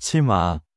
치마